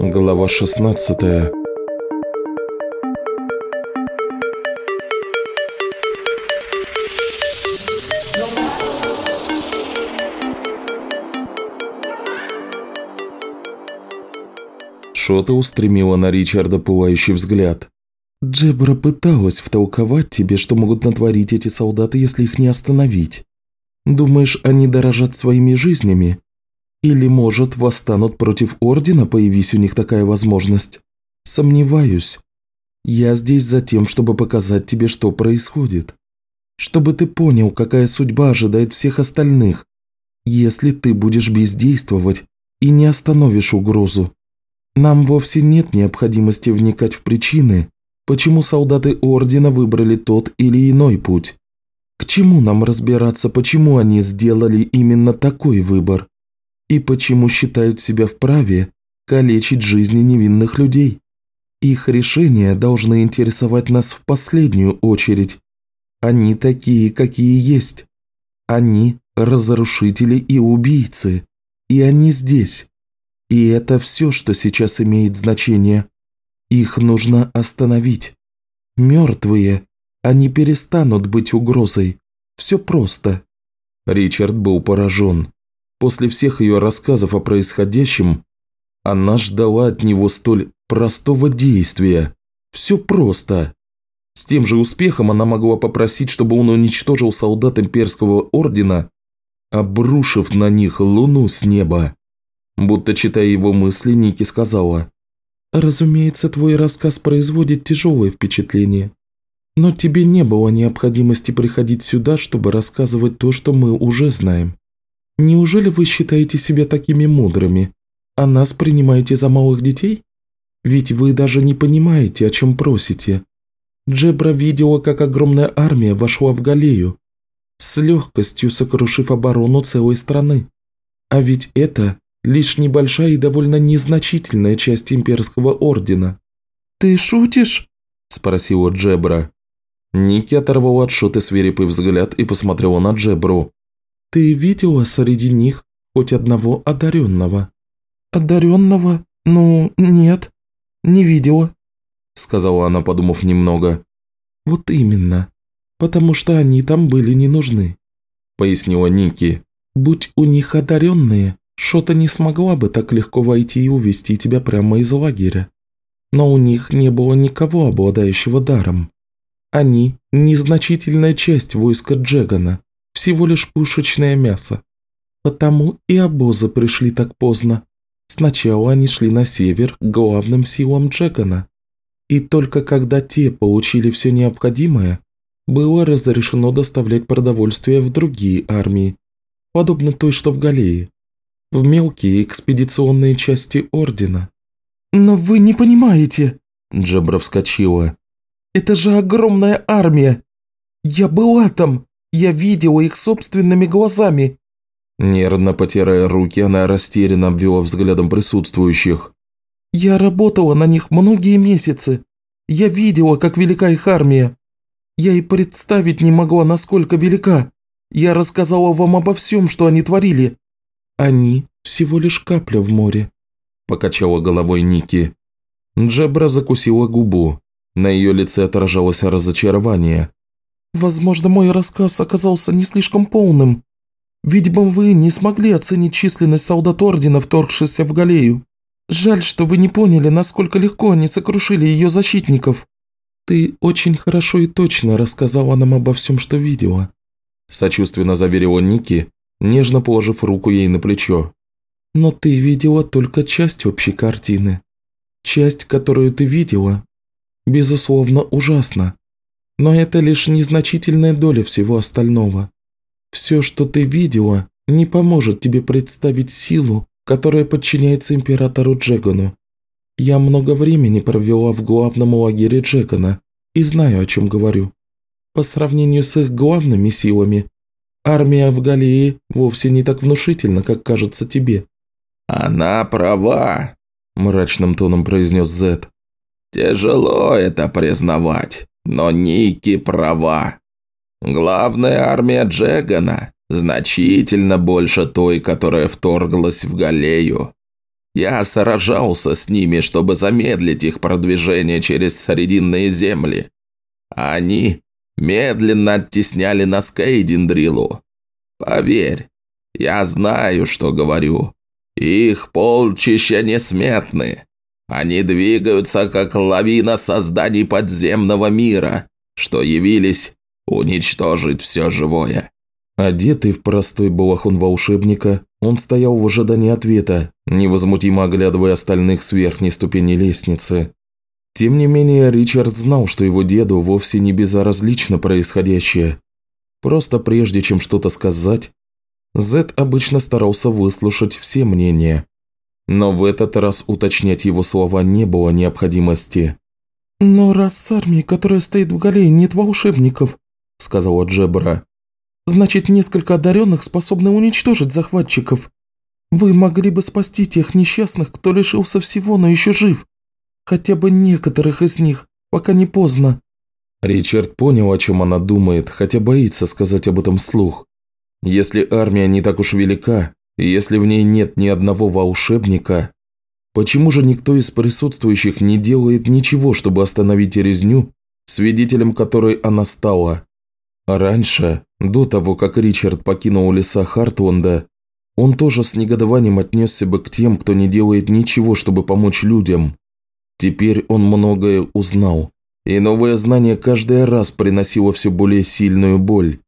Глава 16 Шота устремила на Ричарда пылающий взгляд. «Джебра пыталась втолковать тебе, что могут натворить эти солдаты, если их не остановить. Думаешь, они дорожат своими жизнями? Или, может, восстанут против Ордена, появись у них такая возможность? Сомневаюсь. Я здесь за тем, чтобы показать тебе, что происходит. Чтобы ты понял, какая судьба ожидает всех остальных, если ты будешь бездействовать и не остановишь угрозу. Нам вовсе нет необходимости вникать в причины, почему солдаты Ордена выбрали тот или иной путь. К чему нам разбираться, почему они сделали именно такой выбор? И почему считают себя вправе калечить жизни невинных людей? Их решения должны интересовать нас в последнюю очередь. Они такие, какие есть. Они – разрушители и убийцы. И они здесь. И это все, что сейчас имеет значение. Их нужно остановить. Мертвые, они перестанут быть угрозой. Все просто. Ричард был поражен. После всех ее рассказов о происходящем, она ждала от него столь простого действия. Все просто. С тем же успехом она могла попросить, чтобы он уничтожил солдат имперского ордена, обрушив на них луну с неба. Будто читая его мысли, Ники сказала. «Разумеется, твой рассказ производит тяжелое впечатление. Но тебе не было необходимости приходить сюда, чтобы рассказывать то, что мы уже знаем. Неужели вы считаете себя такими мудрыми, а нас принимаете за малых детей? Ведь вы даже не понимаете, о чем просите. Джебра видела, как огромная армия вошла в Галею, с легкостью сокрушив оборону целой страны. А ведь это лишь небольшая и довольно незначительная часть имперского ордена. «Ты шутишь?» – спросила Джебра. Ники оторвала от шуты свирепый взгляд и посмотрела на Джебру. «Ты видела среди них хоть одного одаренного?» «Одаренного? Ну, нет, не видела», – сказала она, подумав немного. «Вот именно, потому что они там были не нужны», – пояснила Ники. «Будь у них одаренные, Шота не смогла бы так легко войти и увести тебя прямо из лагеря. Но у них не было никого, обладающего даром. Они – незначительная часть войска Джегана, всего лишь пушечное мясо. Потому и обозы пришли так поздно. Сначала они шли на север к главным силам Джегана. И только когда те получили все необходимое, было разрешено доставлять продовольствие в другие армии, подобно той, что в Галее в мелкие экспедиционные части Ордена. «Но вы не понимаете!» Джабра вскочила. «Это же огромная армия! Я была там! Я видела их собственными глазами!» Нервно потирая руки, она растерянно обвела взглядом присутствующих. «Я работала на них многие месяцы. Я видела, как велика их армия. Я и представить не могла, насколько велика. Я рассказала вам обо всем, что они творили. «Они всего лишь капля в море», – покачала головой Ники. Джебра закусила губу. На ее лице отражалось разочарование. «Возможно, мой рассказ оказался не слишком полным. Видимо, вы не смогли оценить численность солдат Ордена, вторгшихся в Галею. Жаль, что вы не поняли, насколько легко они сокрушили ее защитников. Ты очень хорошо и точно рассказала нам обо всем, что видела», – сочувственно заверила Ники, нежно положив руку ей на плечо. «Но ты видела только часть общей картины. Часть, которую ты видела, безусловно, ужасна. Но это лишь незначительная доля всего остального. Все, что ты видела, не поможет тебе представить силу, которая подчиняется императору Джегану. Я много времени провела в главном лагере Джегана и знаю, о чем говорю. По сравнению с их главными силами, Армия в Галии вовсе не так внушительна, как кажется тебе». «Она права», – мрачным тоном произнес Зет. «Тяжело это признавать, но Ники права. Главная армия Джегана Значительно больше той, которая вторглась в Галею. Я сражался с ними, чтобы замедлить их продвижение через Срединные земли. Они медленно оттесняли нас к Эйдиндрилу. Поверь, я знаю, что говорю. Их полчища несметны. Они двигаются, как лавина созданий подземного мира, что явились уничтожить все живое». Одетый в простой балахон волшебника, он стоял в ожидании ответа, невозмутимо оглядывая остальных с верхней ступени лестницы. Тем не менее, Ричард знал, что его деду вовсе не безразлично происходящее. Просто прежде чем что-то сказать, Зет обычно старался выслушать все мнения. Но в этот раз уточнять его слова не было необходимости. «Но раз с армией, которая стоит в Галее, нет волшебников», – сказала Джебра, – «значит, несколько одаренных способны уничтожить захватчиков. Вы могли бы спасти тех несчастных, кто лишился всего, но еще жив. Хотя бы некоторых из них, пока не поздно». Ричард понял, о чем она думает, хотя боится сказать об этом вслух. Если армия не так уж велика, и если в ней нет ни одного волшебника, почему же никто из присутствующих не делает ничего, чтобы остановить резню, свидетелем которой она стала? раньше, до того, как Ричард покинул леса Хартланда, он тоже с негодованием отнесся бы к тем, кто не делает ничего, чтобы помочь людям. Теперь он многое узнал, и новое знание каждый раз приносило все более сильную боль.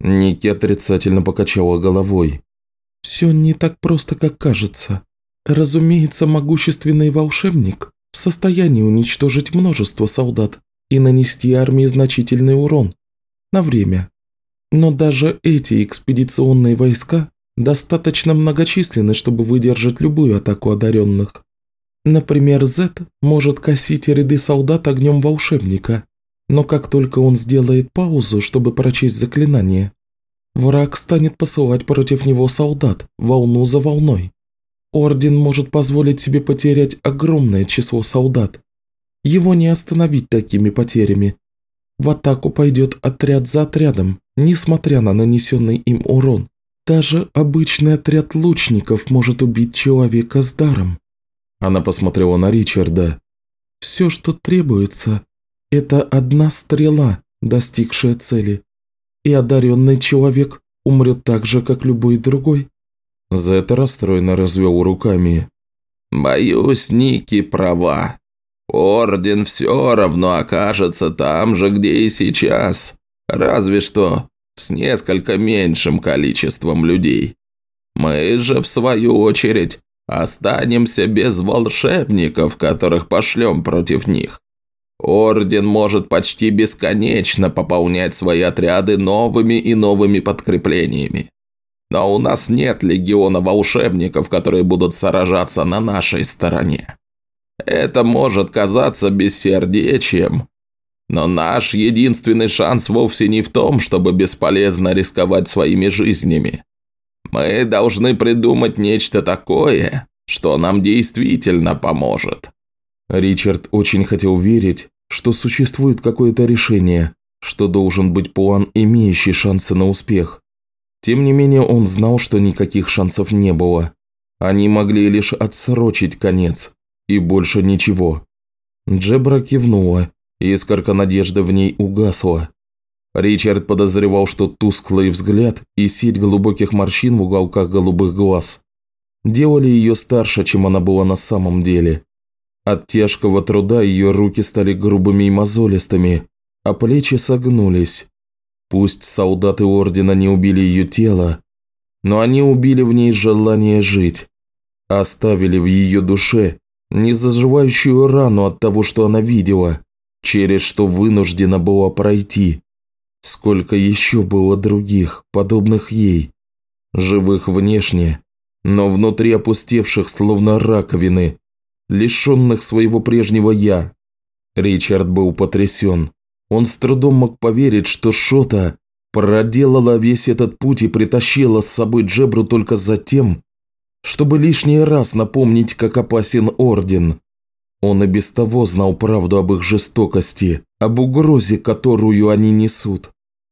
Ники отрицательно покачала головой. «Все не так просто, как кажется. Разумеется, могущественный волшебник в состоянии уничтожить множество солдат и нанести армии значительный урон. На время. Но даже эти экспедиционные войска достаточно многочисленны, чтобы выдержать любую атаку одаренных. Например, Зет может косить ряды солдат огнем волшебника, но как только он сделает паузу, чтобы прочесть заклинание, враг станет посылать против него солдат, волну за волной. Орден может позволить себе потерять огромное число солдат. Его не остановить такими потерями. В атаку пойдет отряд за отрядом, несмотря на нанесенный им урон. Даже обычный отряд лучников может убить человека с даром. Она посмотрела на Ричарда. Все, что требуется, это одна стрела, достигшая цели. И одаренный человек умрет так же, как любой другой. За это расстроенно развел руками. «Боюсь, Ники права. Орден все равно окажется там же, где и сейчас. Разве что с несколько меньшим количеством людей. Мы же, в свою очередь, останемся без волшебников, которых пошлем против них. Орден может почти бесконечно пополнять свои отряды новыми и новыми подкреплениями. Но у нас нет легиона волшебников, которые будут сражаться на нашей стороне. Это может казаться бессердечием, но наш единственный шанс вовсе не в том, чтобы бесполезно рисковать своими жизнями. Мы должны придумать нечто такое, что нам действительно поможет. Ричард очень хотел верить, что существует какое-то решение, что должен быть план, имеющий шансы на успех. Тем не менее, он знал, что никаких шансов не было. Они могли лишь отсрочить конец, и больше ничего. Джебра кивнула, и искорка надежды в ней угасла. Ричард подозревал, что тусклый взгляд и сеть глубоких морщин в уголках голубых глаз делали ее старше, чем она была на самом деле. От тяжкого труда ее руки стали грубыми и мозолистыми, а плечи согнулись. Пусть солдаты Ордена не убили ее тело, но они убили в ней желание жить. Оставили в ее душе незаживающую рану от того, что она видела, через что вынуждена была пройти. Сколько еще было других, подобных ей, живых внешне, но внутри опустевших, словно раковины, лишенных своего прежнего «я». Ричард был потрясен. Он с трудом мог поверить, что Шота проделала весь этот путь и притащила с собой Джебру только за тем, чтобы лишний раз напомнить, как опасен Орден. Он и без того знал правду об их жестокости, об угрозе, которую они несут.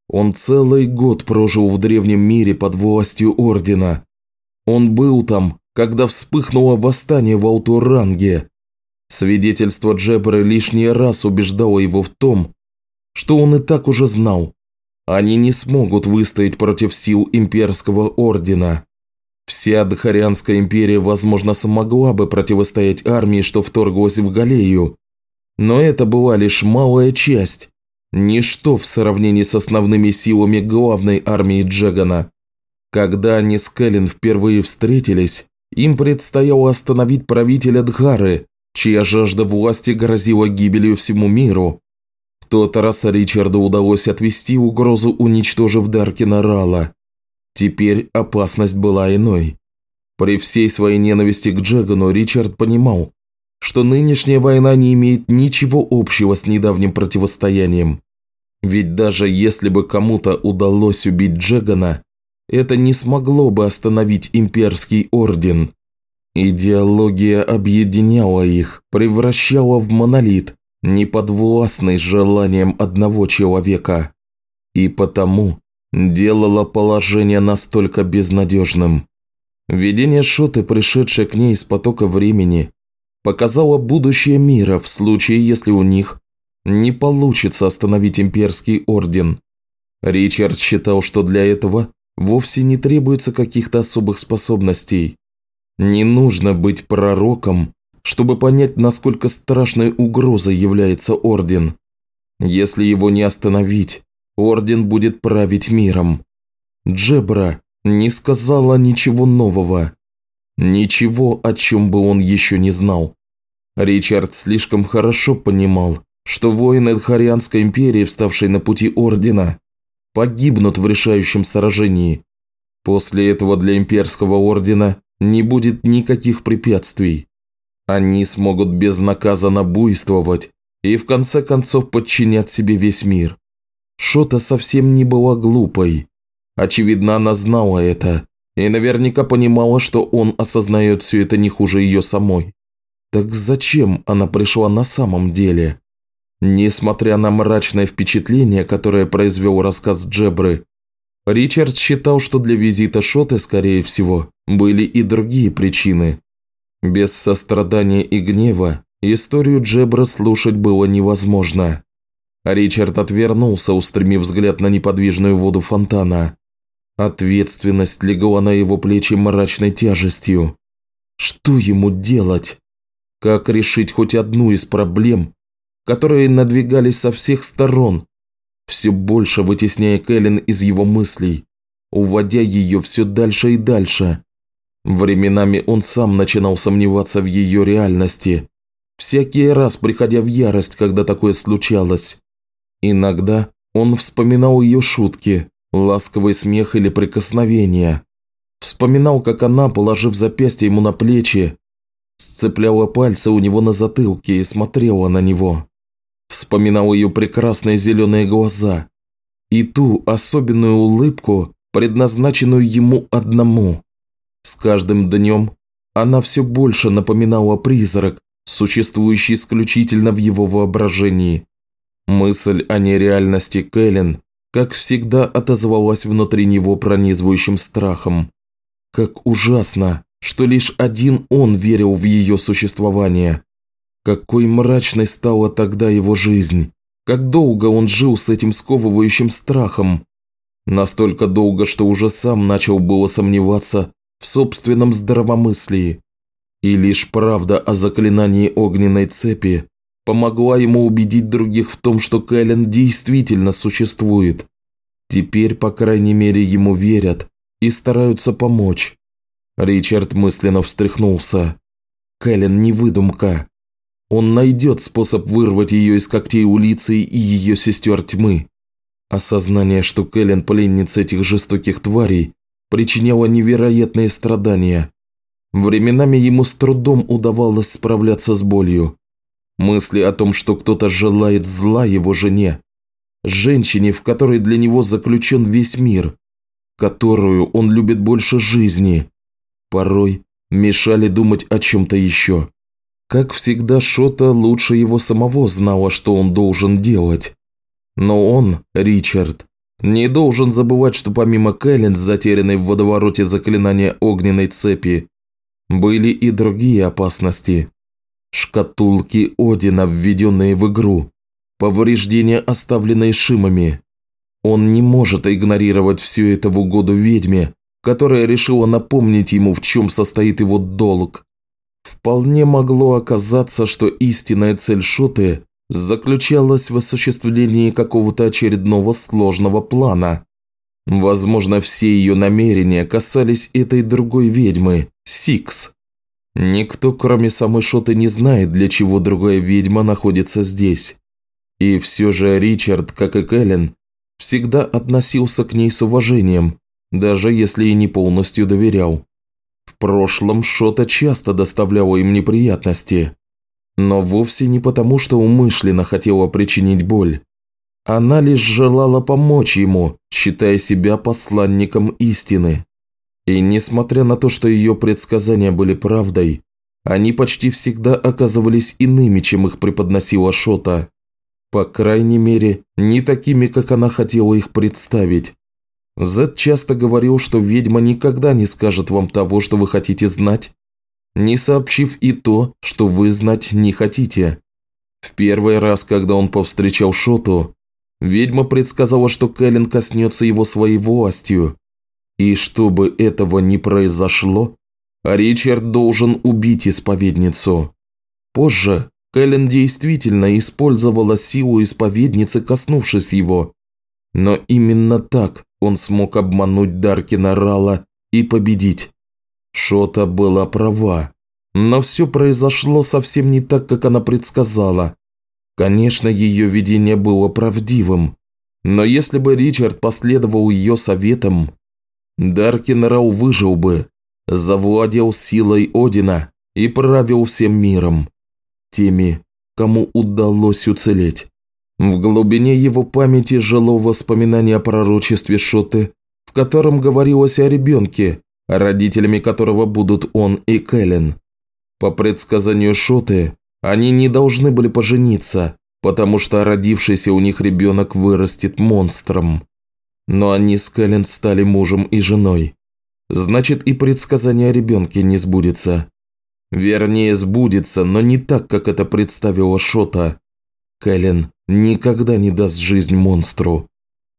Он целый год прожил в древнем мире под властью Ордена. Он был там, когда вспыхнуло восстание в Алтуранге. Свидетельство Джебры лишний раз убеждало его в том, что он и так уже знал. Они не смогут выстоять против сил Имперского Ордена. Вся Дхарианская империя, возможно, смогла бы противостоять армии, что вторглась в Галею. Но это была лишь малая часть, ничто в сравнении с основными силами главной армии Джегана. Когда они с Кэлен впервые встретились, им предстояло остановить правителя Дхары, чья жажда власти грозила гибелью всему миру. В тот раз Ричарду удалось отвести угрозу, уничтожив Даркина Рала. Теперь опасность была иной. При всей своей ненависти к Джегану Ричард понимал, что нынешняя война не имеет ничего общего с недавним противостоянием. Ведь даже если бы кому-то удалось убить Джегана, это не смогло бы остановить имперский орден. Идеология объединяла их, превращала в монолит, неподвластный желанием одного человека. И потому делала положение настолько безнадежным. Видение Шоты, пришедшее к ней из потока времени, показало будущее мира в случае, если у них не получится остановить имперский орден. Ричард считал, что для этого вовсе не требуется каких-то особых способностей. Не нужно быть пророком, чтобы понять, насколько страшной угрозой является Орден. Если его не остановить, Орден будет править миром. Джебра не сказала ничего нового. Ничего, о чем бы он еще не знал. Ричард слишком хорошо понимал, что воины Дхарианской империи, вставшие на пути Ордена, погибнут в решающем сражении. После этого для Имперского Ордена не будет никаких препятствий. Они смогут безнаказанно буйствовать и в конце концов подчинять себе весь мир. Шота совсем не была глупой. Очевидно, она знала это и наверняка понимала, что он осознает все это не хуже ее самой. Так зачем она пришла на самом деле? Несмотря на мрачное впечатление, которое произвел рассказ Джебры, Ричард считал, что для визита Шоты, скорее всего, были и другие причины. Без сострадания и гнева историю Джебра слушать было невозможно. Ричард отвернулся, устремив взгляд на неподвижную воду фонтана. Ответственность легла на его плечи мрачной тяжестью. Что ему делать? Как решить хоть одну из проблем, которые надвигались со всех сторон, все больше вытесняя Кэлен из его мыслей, уводя ее все дальше и дальше. Временами он сам начинал сомневаться в ее реальности, всякий раз приходя в ярость, когда такое случалось. Иногда он вспоминал ее шутки, ласковый смех или прикосновения. Вспоминал, как она, положив запястье ему на плечи, сцепляла пальцы у него на затылке и смотрела на него. Вспоминал ее прекрасные зеленые глаза и ту особенную улыбку, предназначенную ему одному. С каждым днем она все больше напоминала призрак, существующий исключительно в его воображении. Мысль о нереальности Кэлен, как всегда, отозвалась внутри него пронизывающим страхом. Как ужасно, что лишь один он верил в ее существование. Какой мрачной стала тогда его жизнь. Как долго он жил с этим сковывающим страхом. Настолько долго, что уже сам начал было сомневаться в собственном здравомыслии. И лишь правда о заклинании огненной цепи помогла ему убедить других в том, что Кэлен действительно существует. Теперь, по крайней мере, ему верят и стараются помочь. Ричард мысленно встряхнулся. Кэлен не выдумка. Он найдет способ вырвать ее из когтей улицы и ее сестер тьмы. Осознание, что Кэлен пленница этих жестоких тварей, причиняло невероятные страдания. Временами ему с трудом удавалось справляться с болью. Мысли о том, что кто-то желает зла его жене, женщине, в которой для него заключен весь мир, которую он любит больше жизни, порой мешали думать о чем-то еще. Как всегда, Шота лучше его самого знала, что он должен делать. Но он, Ричард, Не должен забывать, что помимо Кэлен, затерянной в водовороте заклинания огненной цепи, были и другие опасности. Шкатулки Одина, введенные в игру, повреждения, оставленные Шимами. Он не может игнорировать все это в угоду ведьме, которая решила напомнить ему, в чем состоит его долг. Вполне могло оказаться, что истинная цель Шоты заключалась в осуществлении какого-то очередного сложного плана. Возможно, все ее намерения касались этой другой ведьмы, Сикс. Никто, кроме самой Шоты, не знает, для чего другая ведьма находится здесь. И все же Ричард, как и Кэлен, всегда относился к ней с уважением, даже если и не полностью доверял. В прошлом Шота часто доставляла им неприятности, но вовсе не потому, что умышленно хотела причинить боль. Она лишь желала помочь ему, считая себя посланником истины. И несмотря на то, что ее предсказания были правдой, они почти всегда оказывались иными, чем их преподносила Шота. По крайней мере, не такими, как она хотела их представить. Зед часто говорил, что ведьма никогда не скажет вам того, что вы хотите знать, не сообщив и то, что вы знать не хотите. В первый раз, когда он повстречал Шоту, ведьма предсказала, что Кэлен коснется его своей властью, и чтобы этого не произошло, Ричард должен убить исповедницу. Позже Кэлен действительно использовала силу исповедницы, коснувшись его. Но именно так он смог обмануть Даркина Рала и победить. Шота была права. Но все произошло совсем не так, как она предсказала. Конечно, ее видение было правдивым. Но если бы Ричард последовал ее советам, Даркин Рау выжил бы, завладел силой Одина и правил всем миром. Теми, кому удалось уцелеть. В глубине его памяти жило воспоминание о пророчестве Шоты, в котором говорилось о ребенке, родителями которого будут он и Кэлен. По предсказанию Шоты, они не должны были пожениться, потому что родившийся у них ребенок вырастет монстром. Но они с Кэлен стали мужем и женой. Значит, и предсказание о ребенке не сбудется. Вернее, сбудется, но не так, как это представила Шота. Кэлен никогда не даст жизнь монстру.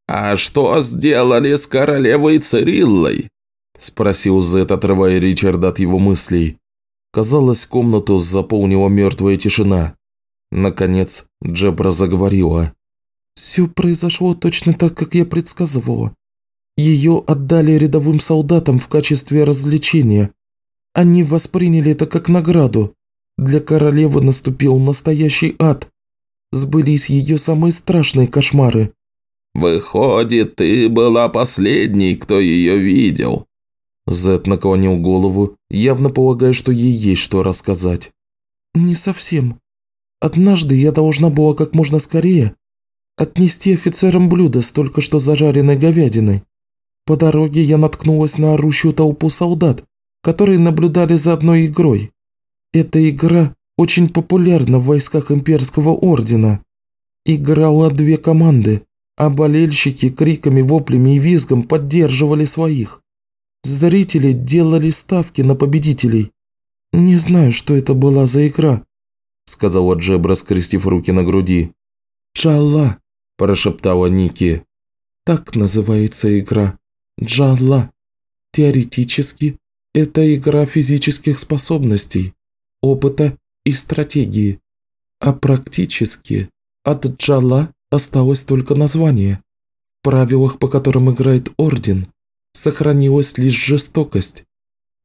«А что сделали с королевой Цириллой?» Спросил Зет, отрывая Ричарда от его мыслей. Казалось, комнату заполнила мертвая тишина. Наконец, Джебра заговорила. «Все произошло точно так, как я предсказывала. Ее отдали рядовым солдатам в качестве развлечения. Они восприняли это как награду. Для королевы наступил настоящий ад. Сбылись ее самые страшные кошмары». «Выходит, ты была последней, кто ее видел», Зет наклонил голову, явно полагая, что ей есть что рассказать. «Не совсем. Однажды я должна была как можно скорее отнести офицерам блюдо с только что зажаренной говядиной. По дороге я наткнулась на орущую толпу солдат, которые наблюдали за одной игрой. Эта игра очень популярна в войсках имперского ордена. Играла две команды, а болельщики криками, воплями и визгом поддерживали своих. Зрители делали ставки на победителей. Не знаю, что это была за игра», – сказала Джебра, скрестив руки на груди. «Джалла», – прошептала Ники. «Так называется игра. Джалла. Теоретически, это игра физических способностей, опыта и стратегии. А практически от Джалла осталось только название. В правилах, по которым играет Орден, сохранилась лишь жестокость.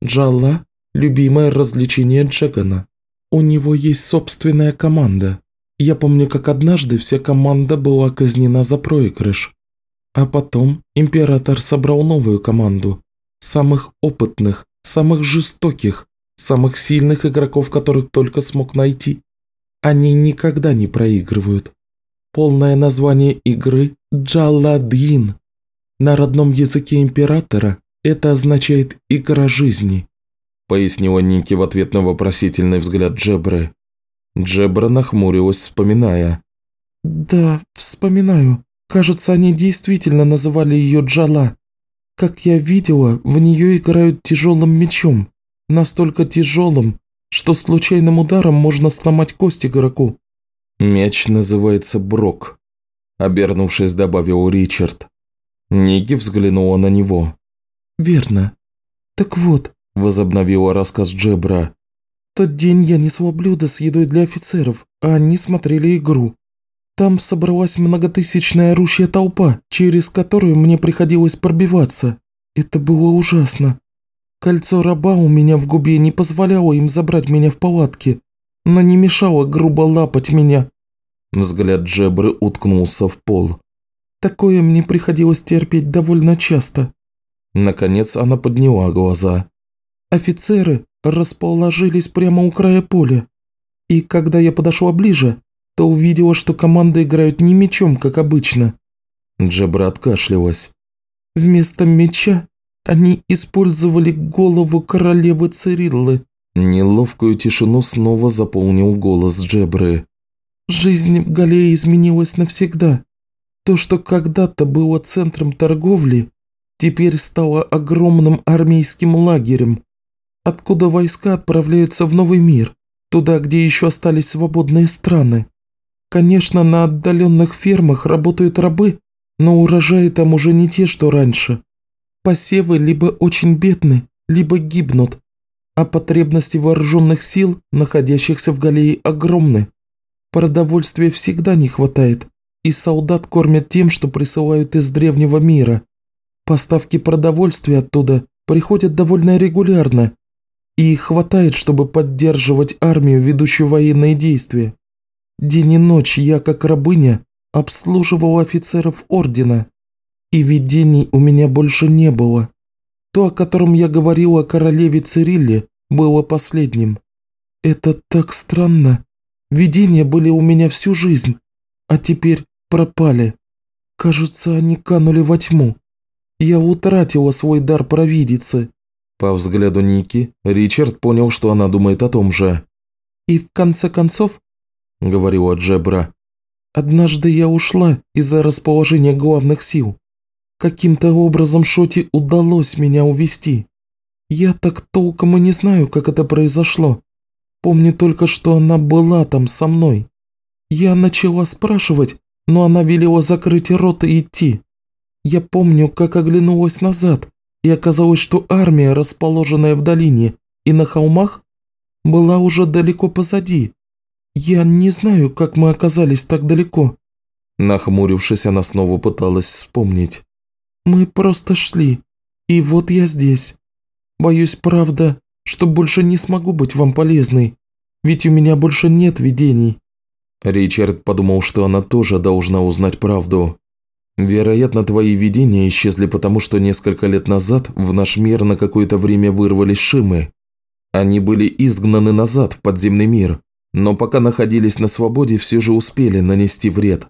Джалла – любимое развлечение Джегана. У него есть собственная команда. Я помню, как однажды вся команда была казнена за проигрыш. А потом император собрал новую команду. Самых опытных, самых жестоких, самых сильных игроков, которых только смог найти. Они никогда не проигрывают. Полное название игры – Джалладин. На родном языке императора это означает «игра жизни», пояснила Ники в ответ на вопросительный взгляд Джебры. Джебра нахмурилась, вспоминая. «Да, вспоминаю. Кажется, они действительно называли ее Джала. Как я видела, в нее играют тяжелым мечом. Настолько тяжелым, что случайным ударом можно сломать кость игроку. Меч называется Брок. Обернувшись, добавил Ричард. Ники взглянула на него. «Верно. Так вот», – возобновила рассказ Джебра. «Тот день я несла блюдо с едой для офицеров, а они смотрели игру. Там собралась многотысячная орущая толпа, через которую мне приходилось пробиваться. Это было ужасно. Кольцо раба у меня в губе не позволяло им забрать меня в палатке, но не мешало грубо лапать меня. Взгляд Джебры уткнулся в пол. Такое мне приходилось терпеть довольно часто. Наконец она подняла глаза. Офицеры расположились прямо у края поля. И когда я подошла ближе, то увидела, что команды играют не мечом, как обычно. Джебра откашлялась. Вместо меча они использовали голову королевы Цириллы. Неловкую тишину снова заполнил голос Джебры. Жизнь в Галее изменилась навсегда. То, что когда-то было центром торговли, теперь стало огромным армейским лагерем, откуда войска отправляются в новый мир, туда, где еще остались свободные страны. Конечно, на отдаленных фермах работают рабы, но урожаи там уже не те, что раньше. Посевы либо очень бедны, либо гибнут, а потребности вооруженных сил, находящихся в Галее, огромны. Продовольствия всегда не хватает, и солдат кормят тем, что присылают из древнего мира. Поставки продовольствия оттуда приходят довольно регулярно, и их хватает, чтобы поддерживать армию, ведущую военные действия. День и ночь я, как рабыня, обслуживал офицеров ордена, и видений у меня больше не было. То, о котором я говорил о королеве Цирилле, было последним. Это так странно. Видения были у меня всю жизнь, а теперь пропали. Кажется, они канули во тьму. Я утратила свой дар провидицы. По взгляду Ники, Ричард понял, что она думает о том же. И в конце концов, – говорила Джебра. «Однажды я ушла из-за расположения главных сил. Каким-то образом Шоти удалось меня увести. Я так толком и не знаю, как это произошло. Помню только, что она была там со мной. Я начала спрашивать, но она велела закрыть рот и идти. Я помню, как оглянулась назад, и оказалось, что армия, расположенная в долине и на холмах, была уже далеко позади, «Я не знаю, как мы оказались так далеко». Нахмурившись, она снова пыталась вспомнить. «Мы просто шли, и вот я здесь. Боюсь, правда, что больше не смогу быть вам полезной, ведь у меня больше нет видений». Ричард подумал, что она тоже должна узнать правду. «Вероятно, твои видения исчезли потому, что несколько лет назад в наш мир на какое-то время вырвались Шимы. Они были изгнаны назад в подземный мир, но пока находились на свободе, все же успели нанести вред.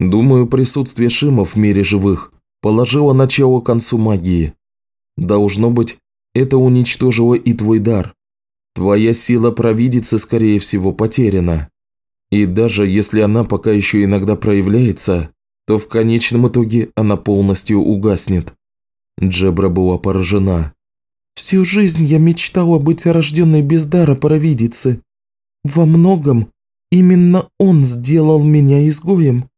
Думаю, присутствие Шимов в мире живых положило начало концу магии. Должно быть, это уничтожило и твой дар. Твоя сила провидицы, скорее всего, потеряна. И даже если она пока еще иногда проявляется, то в конечном итоге она полностью угаснет. Джебра была поражена. «Всю жизнь я мечтала быть рожденной без дара провидицы», во многом именно он сделал меня изгоем.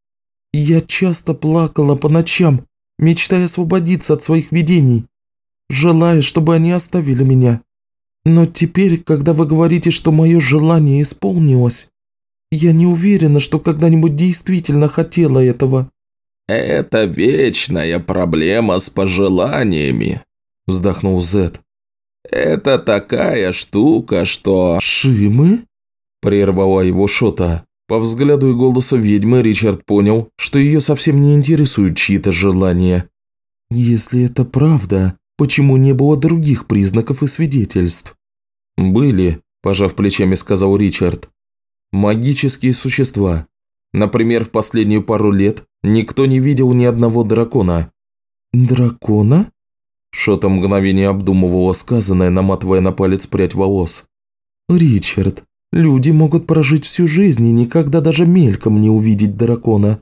Я часто плакала по ночам, мечтая освободиться от своих видений, желая, чтобы они оставили меня. Но теперь, когда вы говорите, что мое желание исполнилось, я не уверена, что когда-нибудь действительно хотела этого». «Это вечная проблема с пожеланиями», – вздохнул Зет. «Это такая штука, что...» «Шимы?» Прервала его Шота. По взгляду и голосу ведьмы Ричард понял, что ее совсем не интересуют чьи-то желания. «Если это правда, почему не было других признаков и свидетельств?» «Были», – пожав плечами, сказал Ричард. «Магические существа. Например, в последнюю пару лет никто не видел ни одного дракона». «Дракона?» Шота мгновение обдумывала сказанное, наматывая на палец прядь волос. «Ричард, Люди могут прожить всю жизнь и никогда даже мельком не увидеть дракона.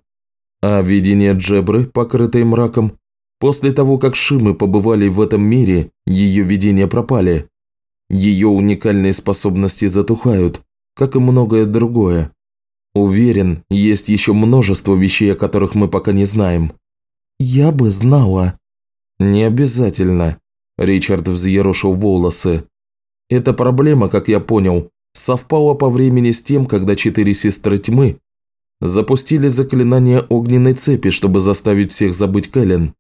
А видение Джебры, покрытое мраком, после того, как Шимы побывали в этом мире, ее видения пропали. Ее уникальные способности затухают, как и многое другое. Уверен, есть еще множество вещей, о которых мы пока не знаем. Я бы знала. Не обязательно. Ричард взъерошил волосы. Эта проблема, как я понял, совпала по времени с тем, когда четыре сестры тьмы запустили заклинание огненной цепи, чтобы заставить всех забыть Кэлен.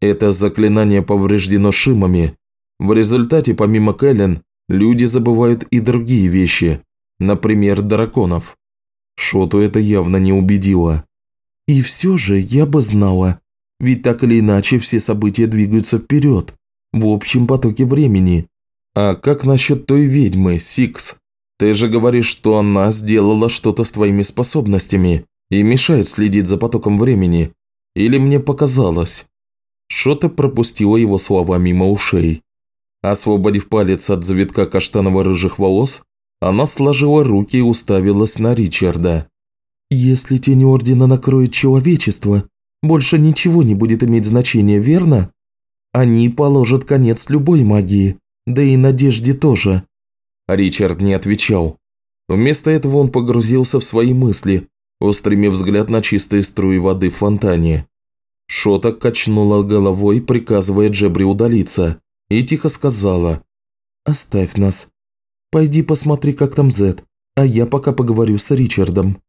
Это заклинание повреждено шимами. В результате, помимо Кэлен, люди забывают и другие вещи, например, драконов. Шоту это явно не убедило. И все же я бы знала, ведь так или иначе все события двигаются вперед, в общем потоке времени. А как насчет той ведьмы, Сикс? Ты же говоришь, что она сделала что-то с твоими способностями и мешает следить за потоком времени. Или мне показалось?» Шота пропустила его слова мимо ушей. Освободив палец от завитка каштаново-рыжих волос, она сложила руки и уставилась на Ричарда. «Если тень Ордена накроет человечество, больше ничего не будет иметь значения, верно? Они положат конец любой магии, да и надежде тоже. Ричард не отвечал. Вместо этого он погрузился в свои мысли, устремив взгляд на чистые струи воды в фонтане. Шота качнула головой, приказывая Джебри удалиться, и тихо сказала «Оставь нас. Пойди посмотри, как там Зет, а я пока поговорю с Ричардом».